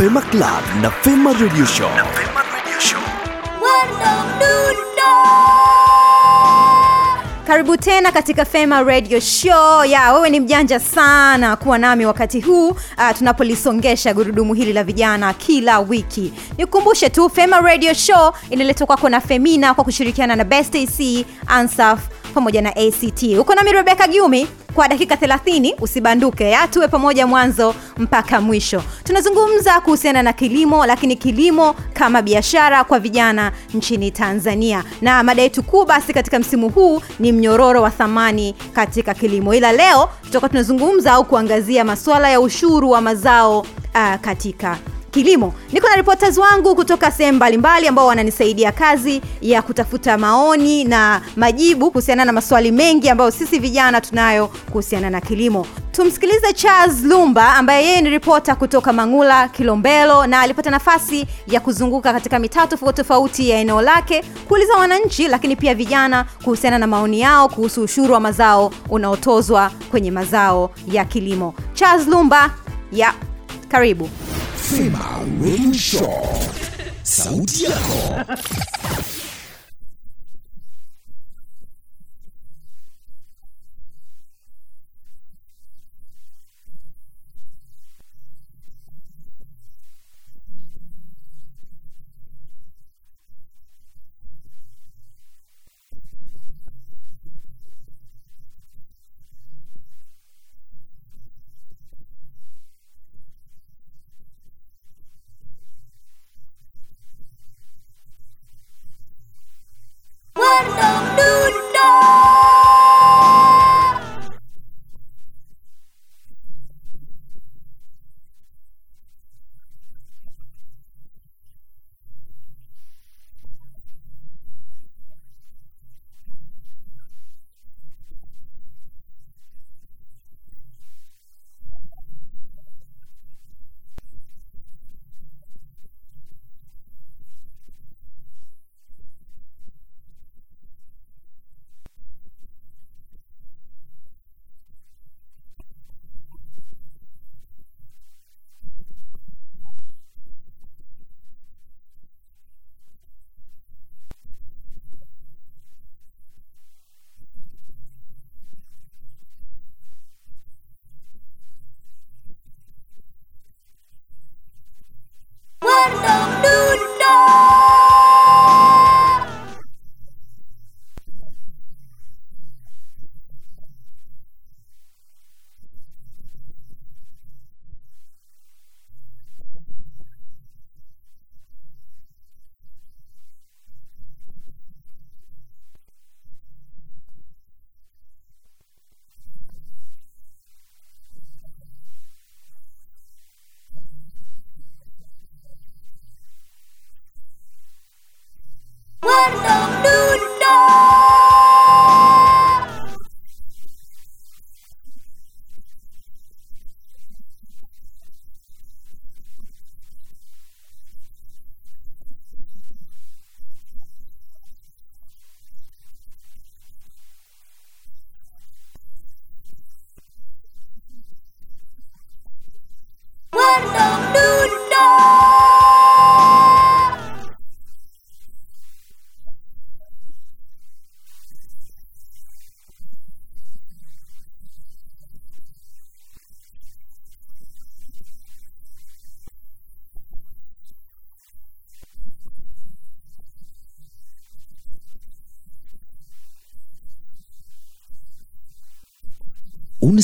Fema Club na Fema Radio Show. Karibu tena katika Fema Radio Show. Ya, wewe ni mjanja sana kuwa nami wakati huu uh, tunapolisongesha gurudumu hili la vijana kila wiki. Nikukumbushe tu Fema Radio Show inaletwa kwako na Femina kwa kushirikiana na Best AC, Ansaf pamoja na ACT. Uko nami Rebecca Giumi kwa dakika 30 usibanduke. Tuwe pamoja mwanzo mpaka mwisho. Tunazungumza kuhusiana na kilimo lakini kilimo kama biashara kwa vijana nchini tanzania. Na mada yetu kuu basi katika msimu huu ni mnyororo wa thamani katika kilimo. Ila leo tutakuwa tunazungumza au kuangazia masuala ya ushuru wa mazao uh, katika kilimo. Niko na reporters wangu kutoka sehemu mbalimbali ambao wananisaidia kazi ya kutafuta maoni na majibu kuhusiana na maswali mengi ambayo sisi vijana tunayo kuhusiana na kilimo. Tumsikilize charles lumba ambaye yeye ni ripota kutoka mangula kilombelo na alipata nafasi ya kuzunguka katika mitaa tofauti tofauti ya eneo lake kuuliza wananchi lakini pia vijana kuhusiana na maoni yao kuhusu ushuru wa mazao unaotozwa kwenye mazao ya kilimo. Charles lumba ya karibu Fema Radio Show. Sauti yako.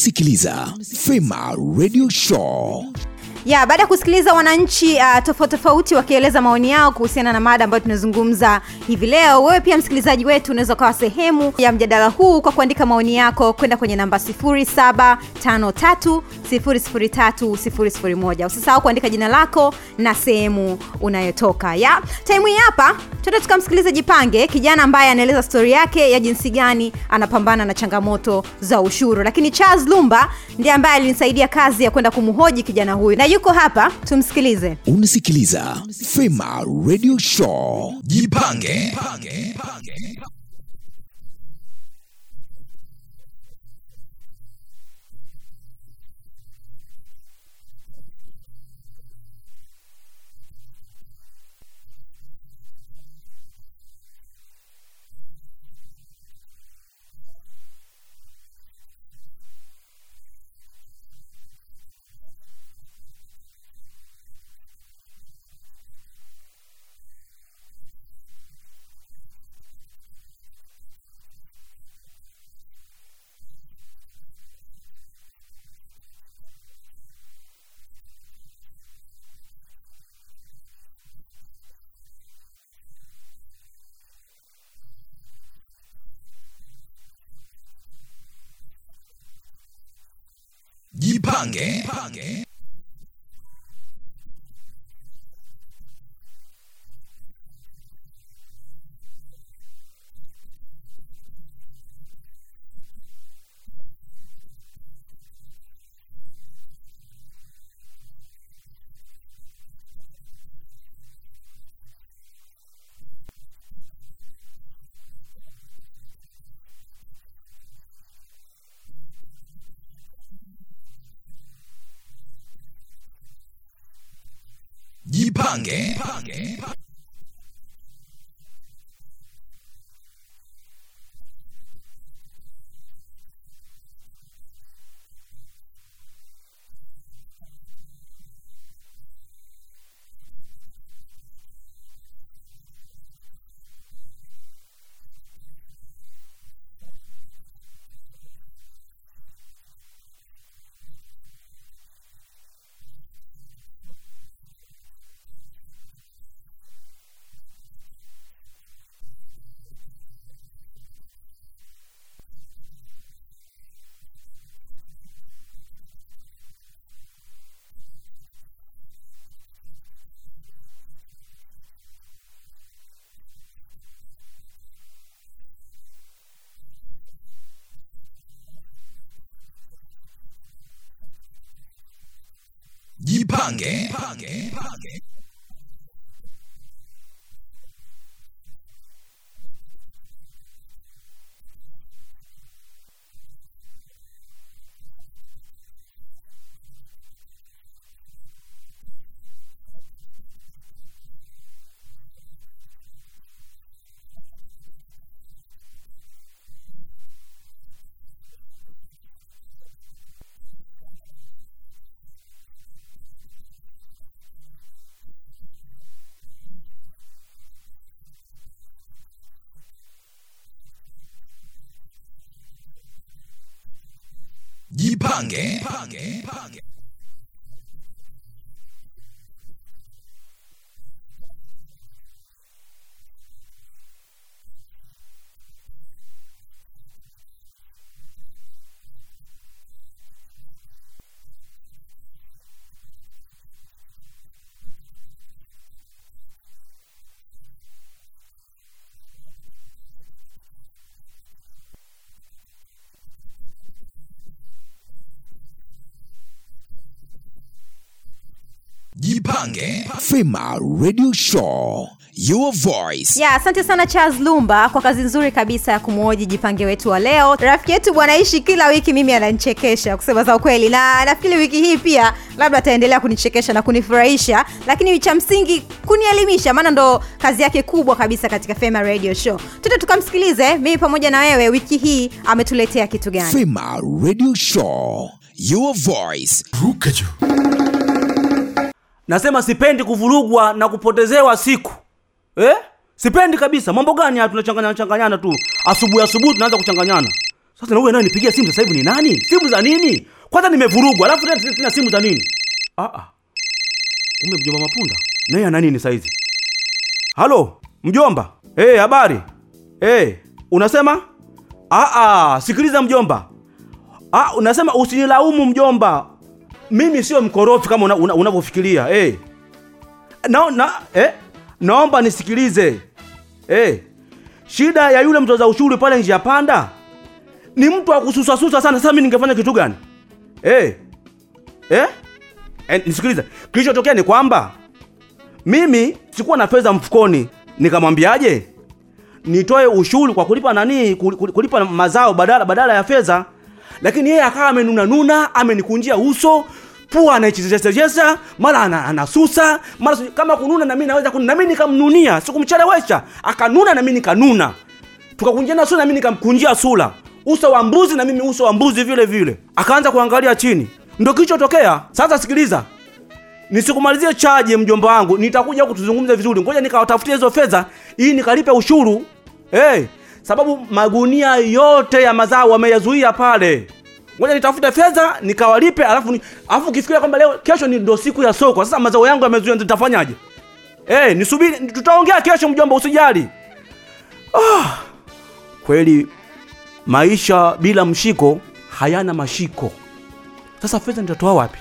Unasikiliza Fema Radio Show. ya baada ya kusikiliza wananchi uh, tofauti tofauti wakieleza maoni yao kuhusiana na mada ambayo tunazungumza hivi leo wewe pia msikilizaji wetu unaweza ukawa sehemu ya mjadala huu kwa kuandika maoni yako kwenda kwenye namba 753 usisahau kuandika jina lako na sehemu unayotoka ya taimu hii hapa tuende tukamsikiliza jipange kijana ambaye anaeleza stori yake ya jinsi gani anapambana na changamoto za ushuru lakini charles lumba ndiye ambaye alinisaidia kazi ya kwenda kumhoji kijana huyu na yuko hapa tumsikilize Unasikiliza Fema Radio Show. Jipange. Jipange. Jipange. Jipange. 방개. 방개. 파괴. 파괴. 파괴. Jipange. Jipange. Jipange. Fema Radio Show. Your voice. ya asante sana charles lumba kwa kazi nzuri kabisa ya kumwoji jipange wetu wa leo rafiki yetu bwanaishi kila wiki mimi ananichekesha kusema za ukweli na nafikiri wiki hii pia labda ataendelea kunichekesha na kunifurahisha lakini cha msingi kunielimisha maana ndo kazi yake kubwa kabisa katika fema radio show tute tukamsikilize mimi pamoja na wewe wiki hii ametuletea kitu gani Fema Radio Show. Your voice. Ruka juu. Nasema sipendi kuvurugwa na kupotezewa siku. Eh? sipendi kabisa. Mambo gani haya tunachanganyana changanyana tu? Asubuhi asubuhi tunaanza kuchanganyana. Sasa na naye nipigia simu sasa hivi ni nani? Simu za nini? Kwanza nimevurugwa alafu tena tena simu za nini? Ah ah kumbe mjomba mapunda naye ana nini saizi halo mjomba. Eh habari? Eh unasema? Ah ah sikiliza mjomba. Ah unasema usinilaumu mjomba mimi sio mkorofi kama unavyofikiria una, una hey. eh. na, na, eh, naomba nisikilize eh. shida ya yule mtoza ushuru pale njia panda ni mtu wa sana sasa mimi ningefanya kitu gani eh. Eh? Eh, nisikilize kilichotokea ni kwamba mimi sikuwa na fedha mfukoni nikamwambiaje nitoe ushuru kwa kulipa nani kul- kul- kulipa mazao badala badala ya fedha lakini yeye akawa amenunanuna amenikunjia uso pua anaichezesha mara anasusa mara kama kununa nami naweza kununa. Nami nikamnunia sikumchelewesha. Akanuna nami nikanuna. Tukakunjiana sura nami nikamkunjia sura. Uso wa mbuzi na mimi uso wa mbuzi vile vile. Akaanza kuangalia chini. Ndo kilichotokea sasa sikiliza. Nisikumalizie chaji mjomba wangu. Nitakuja kutuzungumza vizuri. Ngoja nikawatafutia hizo fedha ili nikalipe ushuru. Hey, sababu magunia yote ya mazao wameyazuia pale. Ngoja nitafute fedha nikawalipe alafu alafu ukifikiria kwamba leo kesho ni ndo siku ya soko. Sasa mazao yangu yamezuia nitafanyaje? Hey, nisubiri tutaongea kesho mjomba usijali. Ah, kweli maisha bila mshiko hayana mashiko. Sasa fedha nitatoa wapi?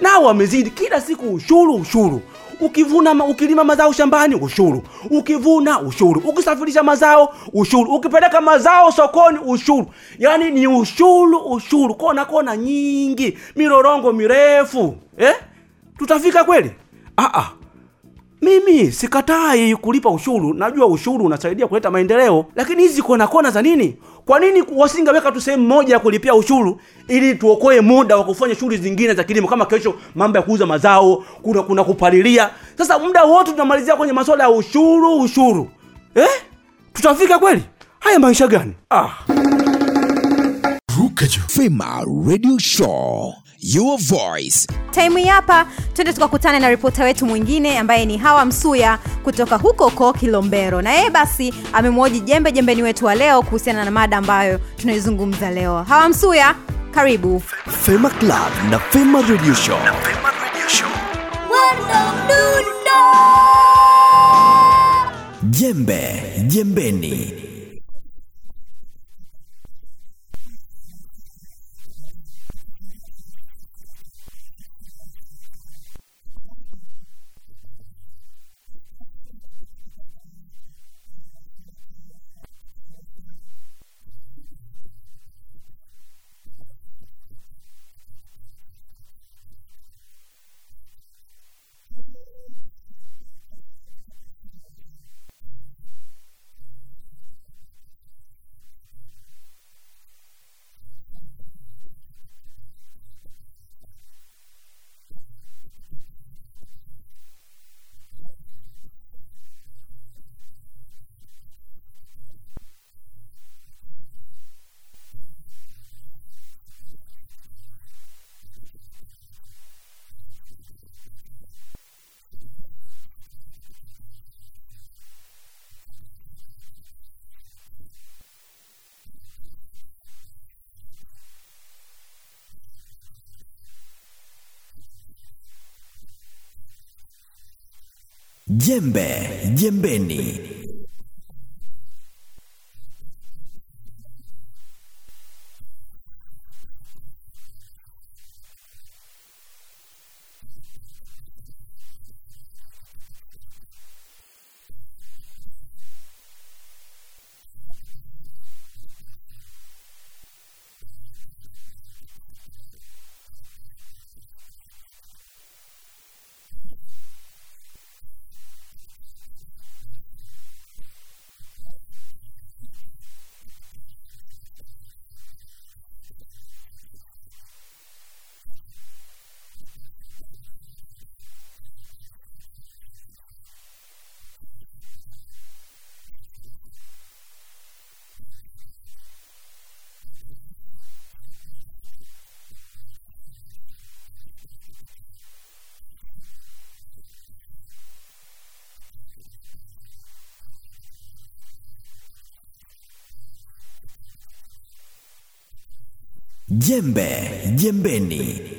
Nao wamezidi kila siku ushuru ushuru ukivuna ma- ukilima mazao shambani ushuru. Ukivuna ushuru. Ukisafirisha mazao ushuru. Ukipeleka mazao sokoni ushuru. Yani ni ushuru ushuru. Kona kona nyingi. Mirorongo mirefu. Eh? tutafika kweli? Ah, ah. Mimi sikatai kulipa ushuru. Najua ushuru unasaidia kuleta maendeleo lakini hizi kona kona za nini? Kwa nini wasingeweka tu sehemu moja ya kulipia ushuru ili tuokoe muda wa kufanya shughuli zingine za kilimo kama kesho mambo ya kuuza mazao kuna kuna kupalilia. Sasa muda wote tunamalizia kwenye masuala ya ushuru ushuru. Eh? tutafika kweli? Haya maisha gani? Ah. Radio Show. Your voice. time hii hapa twende tukakutane na ripota wetu mwingine ambaye ni hawa msuya kutoka huko huko kilombero na yeye basi amemwoji jembe jembeni wetu wa leo kuhusiana na mada ambayo tunaizungumza leo hawa msuya karibu Fema Club na Fema Radio Show. Jembe jembeni. Jembe jembeni. Jembe jembeni.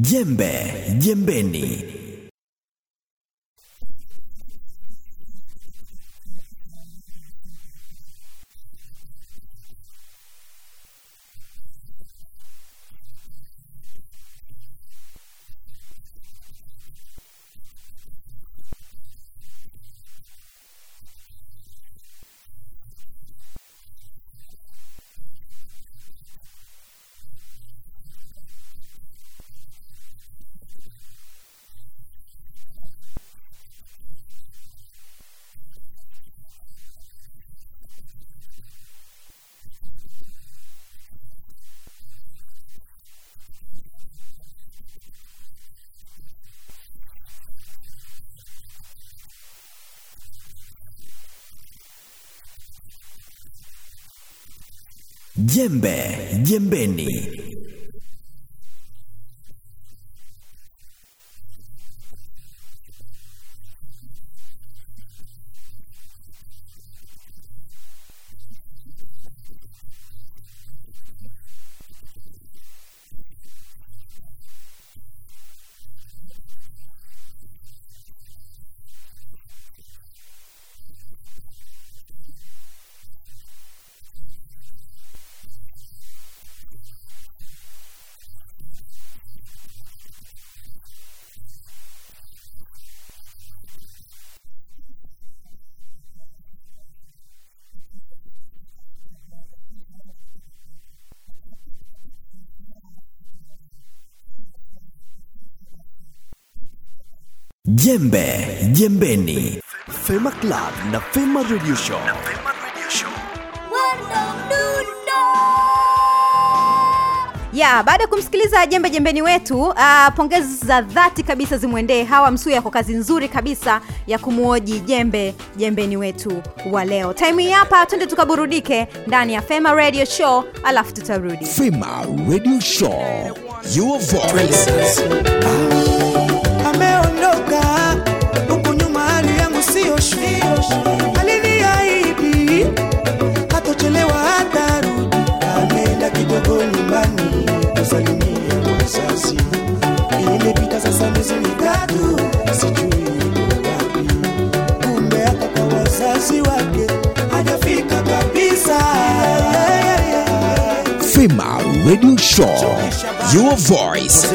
Jembe jembeni. Jembe jembeni. Jembe jembeni. Fema Club na Fema Radio Show. ya baada ya kumsikiliza jembe jembeni wetu uh, pongezi za dhati kabisa zimwendee hawa msuya kwa kazi nzuri kabisa ya kumwoji jembe jembeni wetu wa leo time hii hapa twende tukaburudike ndani ya fema radio show alafu tutarudi Fema Radio Show. Your voice. Ameondoka huku nyuma hali yangu siyo shwari. Aliniahidi hatochelewa hatarudi ameenda kidogo nyumbani. Kusalimia wazazi imepita sasa miezi mitatu. Sijui wapi. Kumbe hata kwa wazazi wake hajafika kabisa. Fema Radio Show. Your voice.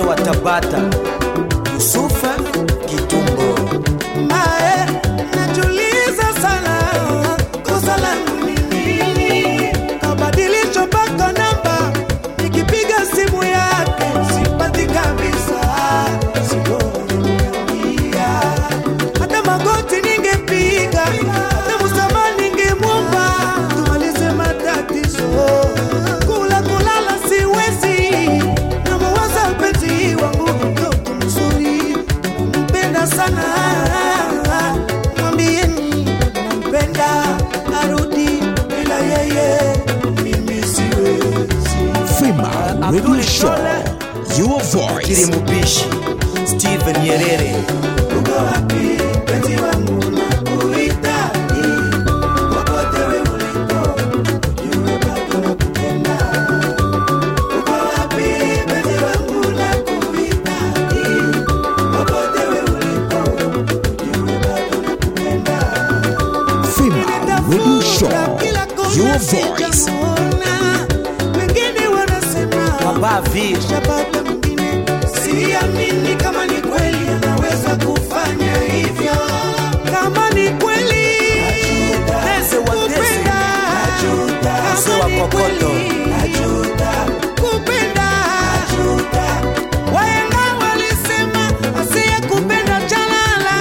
Your voice. kirimubishi steven nyerere. Uko wapi mpenzi wangu nakuhitaji popote we ulipo ujue bado nakupenda uko wapi mpenzi wangu nakuhitaji popote we ulipo ujue bado nakupenda Fema Radio Show. Your voice. wengine wa kokoto. kweli kupenda. Wahenga walisema asiyekupenda chalala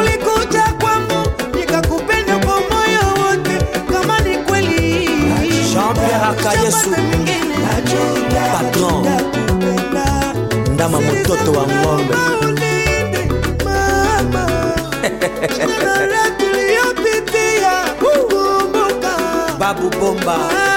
ulikuja kwangu nikakupenda kwa moyo wote kama ni kweli. Jean-Pierre Haka Yesu. Shabata mwingine Patron. Ndama mototo wa ng'ombe Cabo Bomba.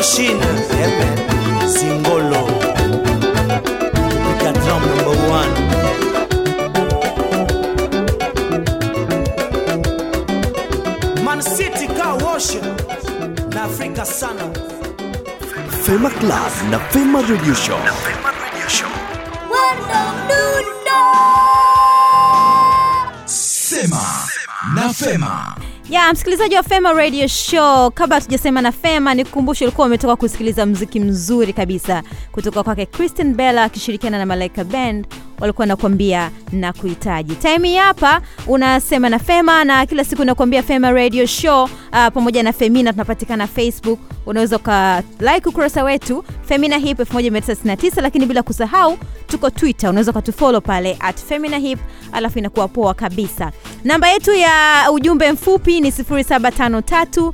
Machine Yepe. singolo drum number one Man City car wash na Afrika sana Fema Club na Fema Radio Show. Na Fema Radio Show Sema na Fema. Ya msikilizaji wa fema radio show kabla hatujasema na fema nikukumbushe ulikuwa umetoka kusikiliza mziki mzuri kabisa kutoka kwake christian bella akishirikiana na malaika band. Walikuwa nakuambia na kuhitaji. Time hapa unasema na fema na kila siku nakuambia fema radio show uh, pamoja na femina tunapatikana facebook. Unaweza uka like ukurasa wetu femina hip 1999 lakini bila kusahau tuko twitter. Unaweza ukatufolo pale at femina hip alafu inakuwa poa kabisa namba yetu ya ujumbe mfupi ni 753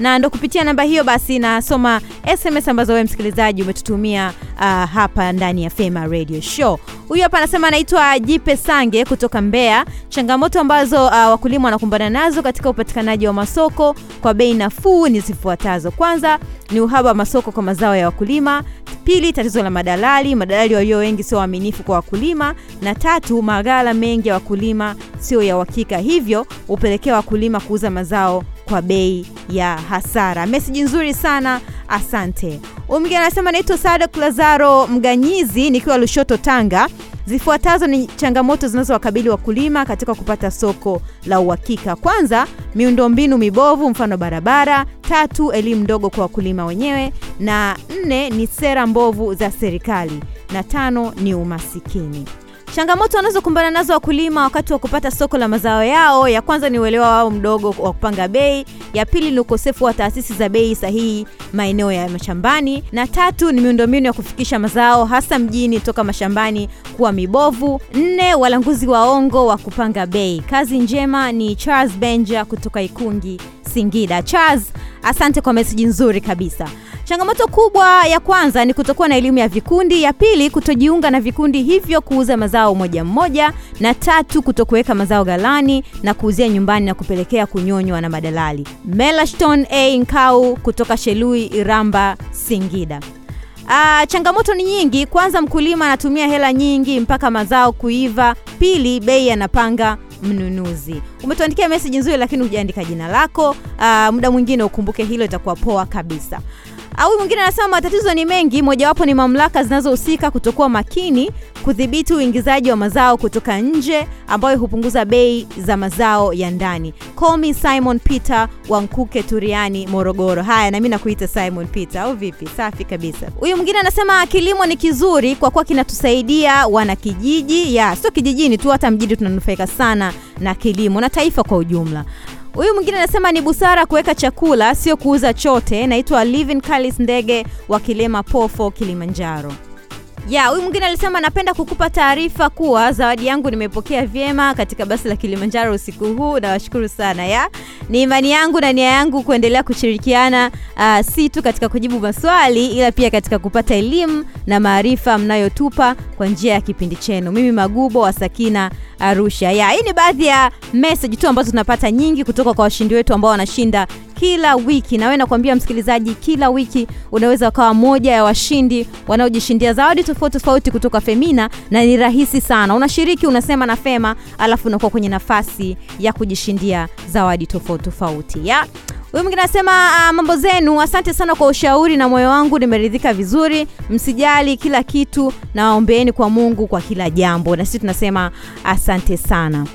na ndo kupitia namba hiyo basi nasoma sms ambazo wewe msikilizaji umetutumia uh, hapa ndani ya fema radio show. Huyu hapa anasema anaitwa jipe sange kutoka mbeya. Changamoto ambazo uh, wakulima wanakumbana nazo katika upatikanaji wa masoko kwa bei nafuu ni zifuatazo. Kwanza ni uhaba wa masoko kwa mazao ya wakulima. Pili tatizo la madalali. Madalali walio wengi sio waaminifu kwa wakulima. Na tatu maghala mengi ya wakulima sio ya uhakika. Hivyo hupelekea wakulima kuuza mazao kwa bei ya hasara. Meseji nzuri sana. Asante. Umgi anasema naitwa Sada lazaro mganyizi nikiwa lushoto tanga zifuatazo ni changamoto zinazowakabili wakulima katika kupata soko la uhakika. Kwanza miundombinu mibovu mfano barabara. Tatu elimu ndogo kwa wakulima wenyewe. Na nne ni sera mbovu za serikali. Na tano ni umasikini changamoto wanazokumbana nazo wakulima wakati wa kupata soko la mazao yao ya kwanza ni uelewa wao mdogo wa kupanga bei ya pili ni ukosefu wa taasisi za bei sahihi maeneo ya mashambani na tatu ni miundombinu ya kufikisha mazao hasa mjini toka mashambani kuwa mibovu. Nne walanguzi waongo wa kupanga bei. Kazi njema ni charles benja kutoka ikungi singida. Charles asante kwa meseji nzuri kabisa changamoto kubwa ya kwanza ni kutokuwa na elimu ya vikundi ya pili kutojiunga na vikundi hivyo kuuza mazao moja mmoja na tatu kutokuweka mazao galani na kuuzia nyumbani na kupelekea kunyonywa na madalali. Melashton a. Nkau kutoka shelui iramba singida. Uh, changamoto ni nyingi. Kwanza mkulima anatumia hela nyingi mpaka mazao kuiva. Pili bei anapanga mnunuzi. Umetuandikia meseji nzuri lakini hujaandika jina lako. Uh, muda mwingine ukumbuke hilo itakuwa poa kabisa au mwingine anasema matatizo ni mengi mojawapo ni mamlaka zinazohusika kutokuwa makini kudhibiti uingizaji wa mazao kutoka nje ambayo hupunguza bei za mazao ya ndani. Komi simon peter wa nkuke turiani morogoro. Haya nami nakuita simon peter. Au vipi? Safi kabisa. Huyu mwingine anasema kilimo ni kizuri kwa kuwa kinatusaidia wana kijiji ya sio kijijini tu hata mjini tunanufaika sana na kilimo na taifa kwa ujumla huyu mwingine anasema ni busara kuweka chakula sio kuuza chote. Naitwa livin kalis ndege wa kilema pofo kilimanjaro ya huyu mwingine alisema napenda kukupa taarifa kuwa zawadi yangu nimepokea vyema katika basi la kilimanjaro usiku huu. Nawashukuru sana ya. Ni imani yangu na nia yangu kuendelea kushirikiana uh, si tu katika kujibu maswali ila pia katika kupata elimu na maarifa mnayotupa kwa njia ya kipindi chenu. Mimi magubo wa sakina arusha. Ya hii ni baadhi ya message tu ambazo tunapata nyingi kutoka kwa washindi wetu ambao wanashinda kila wiki. Na wewe nakwambia msikilizaji kila wiki unaweza ukawa moja ya washindi wanaojishindia zawadi tofauti tofauti kutoka femina na ni rahisi sana. Unashiriki unasema na fema alafu unakuwa kwenye nafasi ya kujishindia zawadi tofauti tofauti. Ya. Huyu mwingine anasema uh, mambo zenu. Asante sana kwa ushauri na moyo wangu nimeridhika vizuri. Msijali kila kitu na waombeeni kwa mungu kwa kila jambo. Na sisi tunasema asante sana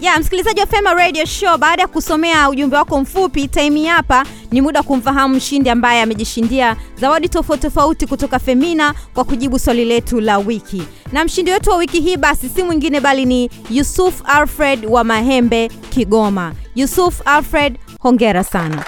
ya yeah, msikilizaji wa fema radio show baada ya kusomea ujumbe wako mfupi taimi hapa ni muda kumfahamu mshindi ambaye amejishindia zawadi tofauti tofauti kutoka femina kwa kujibu swali letu la wiki. Na mshindi wetu wa wiki hii basi si mwingine bali ni yusuf alfred wa mahembe kigoma. Yusuf alfred hongera sana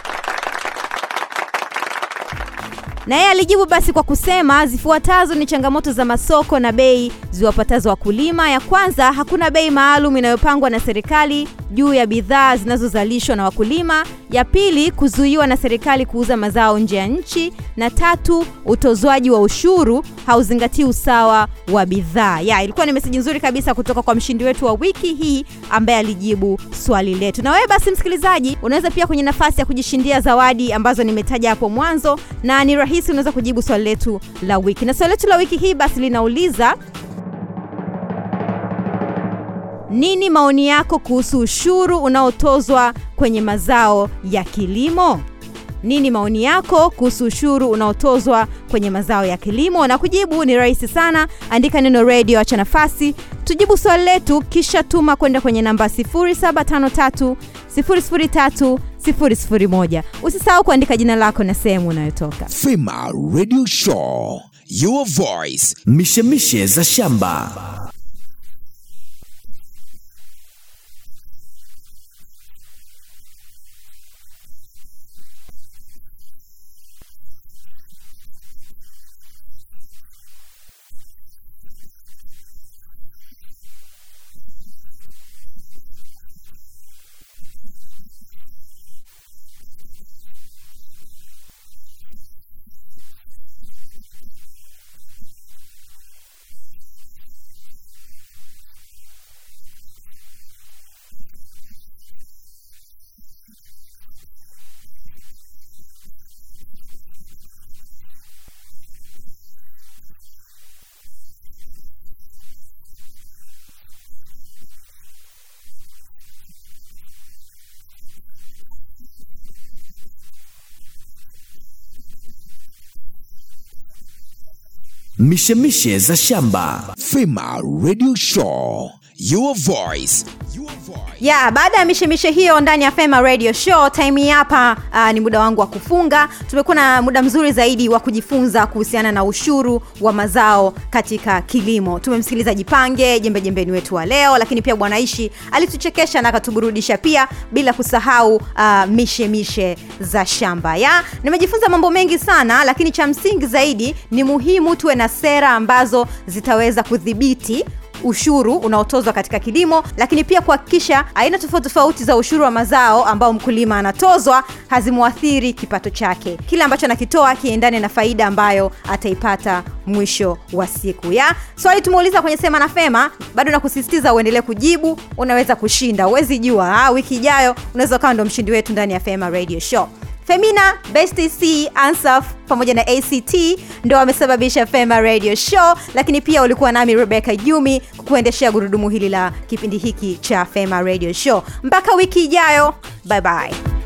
na yeye alijibu basi kwa kusema zifuatazo ni changamoto za masoko na bei ziwapatazo wakulima. Ya kwanza, hakuna bei maalum inayopangwa na serikali juu ya bidhaa zinazozalishwa na wakulima. Ya pili, kuzuiwa na serikali kuuza mazao nje ya nchi, na tatu, utozwaji wa ushuru hauzingatii usawa wa bidhaa. Ya, ilikuwa ni meseji nzuri kabisa kutoka kwa mshindi wetu wa wiki hii ambaye alijibu swali letu. Na wewe basi msikilizaji, unaweza pia kwenye nafasi ya kujishindia zawadi ambazo nimetaja hapo mwanzo, na ni rahisi, unaweza kujibu swali letu la wiki. Na swali letu la wiki hii basi linauliza nini maoni yako kuhusu ushuru unaotozwa kwenye mazao ya kilimo? Nini maoni yako kuhusu ushuru unaotozwa kwenye mazao ya kilimo? Na kujibu ni rahisi sana, andika neno radio, acha nafasi tujibu swali letu, kisha tuma kwenda kwenye namba 0753 003 001. Usisahau kuandika jina lako na sehemu unayotoka. Fema Radio Show, your voice. mishemishe za shamba mishemishe za shamba Fema Radio Show, your voice. Ya baada ya mishemishe hiyo ndani ya Fema Radio Show, time hapa uh, ni muda wangu wa kufunga. Tumekuwa na muda mzuri zaidi wa kujifunza kuhusiana na ushuru wa mazao katika kilimo. Tumemsikiliza Jipange jembe jembeni wetu wa leo, lakini pia Bwanaishi alituchekesha na akatuburudisha pia, bila kusahau uh, mishe mishe za shamba. Ya nimejifunza mambo mengi sana, lakini cha msingi zaidi ni muhimu tuwe na sera ambazo zitaweza kudhibiti ushuru unaotozwa katika kilimo, lakini pia kuhakikisha aina tofauti tofauti za ushuru wa mazao ambao mkulima anatozwa hazimwathiri kipato chake. Kile ambacho anakitoa kiendane na faida ambayo ataipata mwisho wa siku. Ya swali So, tumeuliza kwenye Sema na Fema, bado nakusisitiza uendelee kujibu, unaweza kushinda, uwezi jua. Ah, wiki ijayo unaweza ukawa ndo mshindi wetu ndani ya Fema Radio Show. Femina, Best C, Ansaf pamoja na ACT ndo wamesababisha Fema Radio Show, lakini pia ulikuwa nami Rebecca Jumi kuendeshea gurudumu hili la kipindi hiki cha Fema Radio Show. Mpaka wiki ijayo, bye bye.